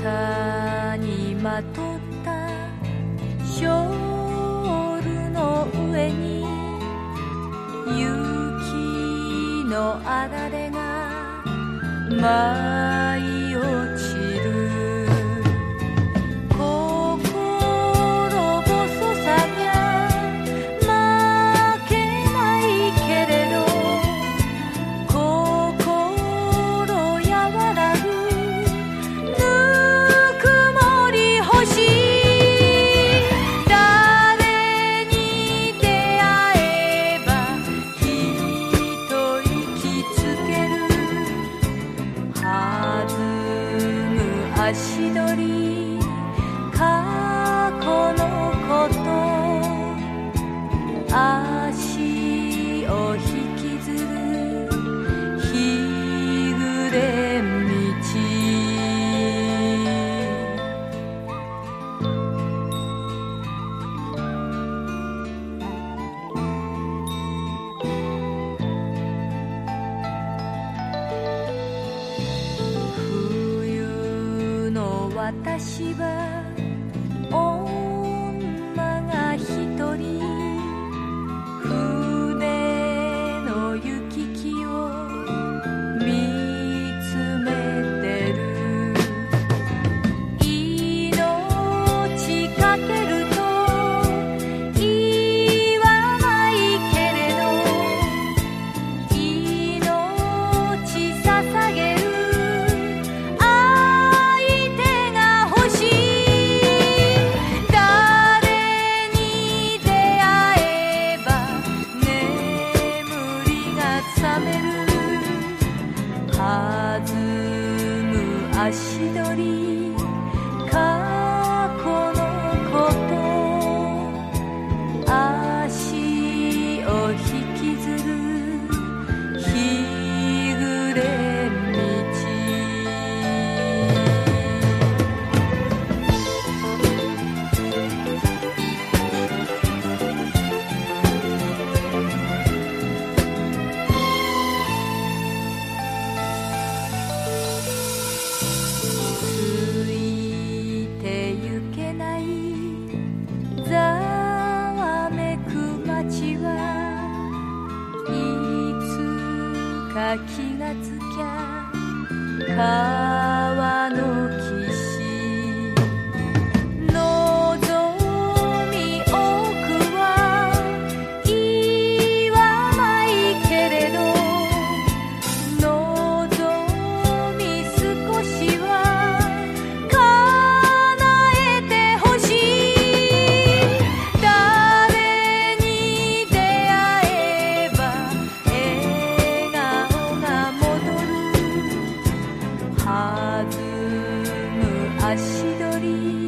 肩にまとってのあられが舞い足取り過去のこと足を引きずる日暮れ私は足取りが気がつきゃ川の木弾む足取り。